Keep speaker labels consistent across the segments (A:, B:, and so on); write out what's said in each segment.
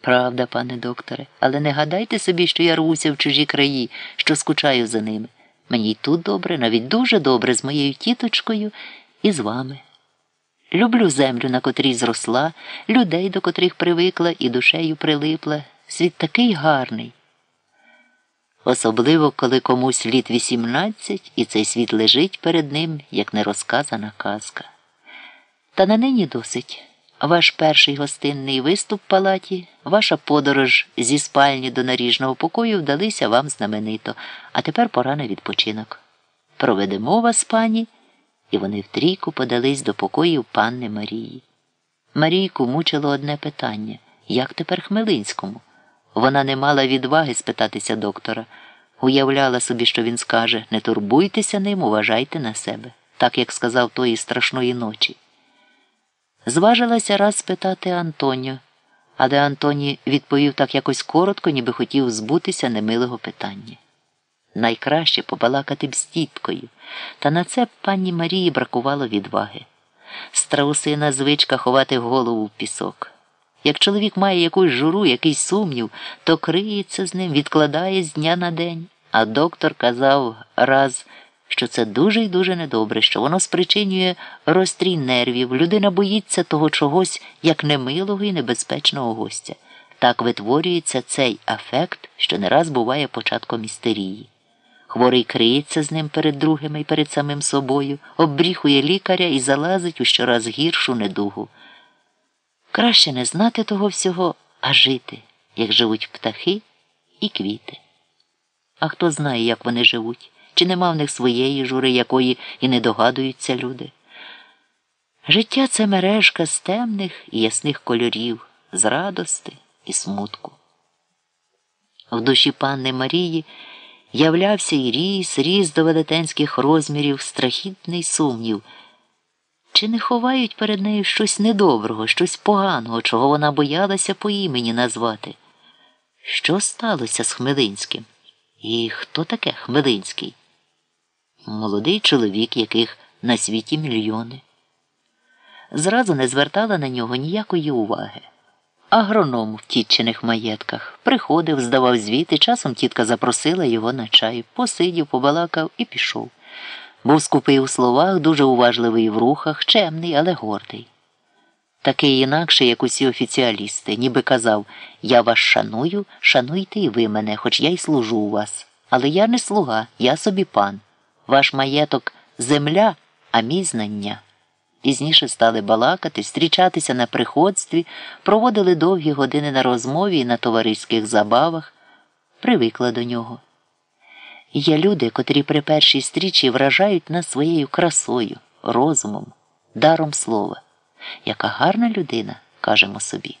A: Правда, пане докторе, але не гадайте собі, що я рвуся в чужі краї, що скучаю за ними. Мені й тут добре, навіть дуже добре з моєю тіточкою і з вами. Люблю землю, на котрій зросла, людей, до котрих привикла і душею прилипла. Світ такий гарний. Особливо, коли комусь літ 18 і цей світ лежить перед ним, як нерозказана казка. Та на нині досить. Ваш перший гостинний виступ в палаті, ваша подорож зі спальні до наріжного покою вдалися вам знаменито, а тепер пора на відпочинок. Проведемо вас, пані, і вони втрійку подались до покоїв панни Марії. Марійку мучило одне питання як тепер Хмелинському? Вона не мала відваги спитатися доктора. Уявляла собі, що він скаже не турбуйтеся ним, уважайте на себе, так як сказав тої страшної ночі. Зважилася раз спитати Антоніо, але Антоні відповів так якось коротко, ніби хотів збутися немилого питання. Найкраще побалакати б з тіткою, та на це пані Марії бракувало відваги. Страусина звичка ховати голову в пісок. Як чоловік має якусь журу, якийсь сумнів, то криється з ним, відкладає з дня на день. А доктор казав раз що це дуже й дуже недобре, що воно спричинює розстрій нервів, людина боїться того чогось як немилого і небезпечного гостя. Так витворюється цей афект, що не раз буває початком істерії. Хворий криється з ним перед другими і перед самим собою, обріхує лікаря і залазить у щораз гіршу недугу. Краще не знати того всього, а жити, як живуть птахи і квіти. А хто знає, як вони живуть чи нема в них своєї жури, якої і не догадуються люди. Життя це мережка з темних і ясних кольорів, з радости і смутку. В душі панни Марії являвся і ріс, ріс до велетенських розмірів, страхітний сумнів. Чи не ховають перед нею щось недоброго, щось поганого, чого вона боялася по імені назвати? Що сталося з Хмелинським? І хто таке Хмелинський? Молодий чоловік, яких на світі мільйони. Зразу не звертала на нього ніякої уваги. Агроном в тітчиних маєтках приходив, здавав звіти, часом тітка запросила його на чай, посидів, побалакав і пішов. Був скупий у словах, дуже уважливий в рухах, чемний, але гордий. Такий інакше, як усі офіціалісти, ніби казав Я вас шаную, шануйте і ви мене, хоч я й служу у вас. Але я не слуга, я собі пан. Ваш маєток земля, а мій знання. Пізніше стали балакати, зустрічатися на приходстві, проводили довгі години на розмові і на товариських забавах, привикла до нього. Є люди, котрі при першій стрічі вражають нас своєю красою, розумом, даром слова. Яка гарна людина, кажемо собі.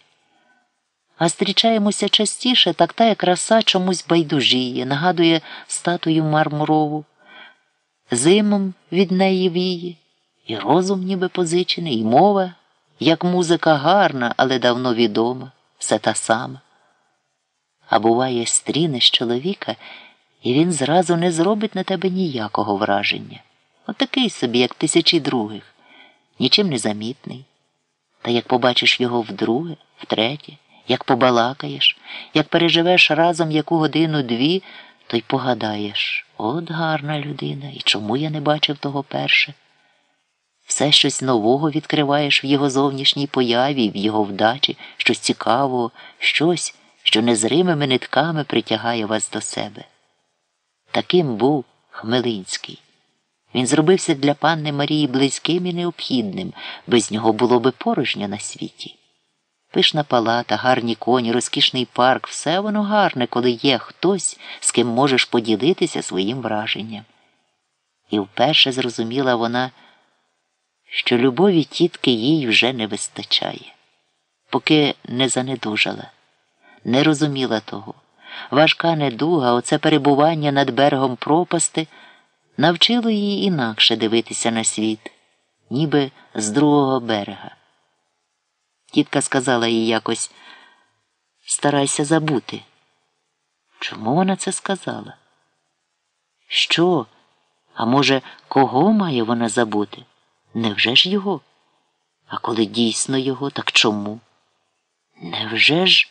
A: А зустрічаємося частіше, так тая краса чомусь байдужіє, нагадує статую мармурову зимом від неї віє, і розум ніби позичений, і мова, як музика гарна, але давно відома, все та сама. А буває, стрінеш чоловіка, і він зразу не зробить на тебе ніякого враження. Отакий собі, як тисячі других, нічим не замітний. Та як побачиш його вдруге, втретє, як побалакаєш, як переживеш разом яку годину дві, то й погадаєш. От гарна людина, і чому я не бачив того перше? Все щось нового відкриваєш в його зовнішній появі, в його вдачі, щось цікавого, щось, що незримими нитками притягає вас до себе. Таким був Хмелинський. Він зробився для панни Марії близьким і необхідним, без нього було би порожньо на світі. Пишна палата, гарні коні, розкішний парк все воно гарне, коли є хтось, з ким можеш поділитися своїм враженням. І вперше зрозуміла вона, що любові тітки їй вже не вистачає, поки не занедужала, не розуміла того. Важка недуга, оце перебування над берегом пропасти, навчило її інакше дивитися на світ, ніби з другого берега. Тітка сказала їй якось старайся забути. Чому вона це сказала? Що? А може, кого має вона забути? Невже ж його? А коли дійсно його, так чому? Невже ж?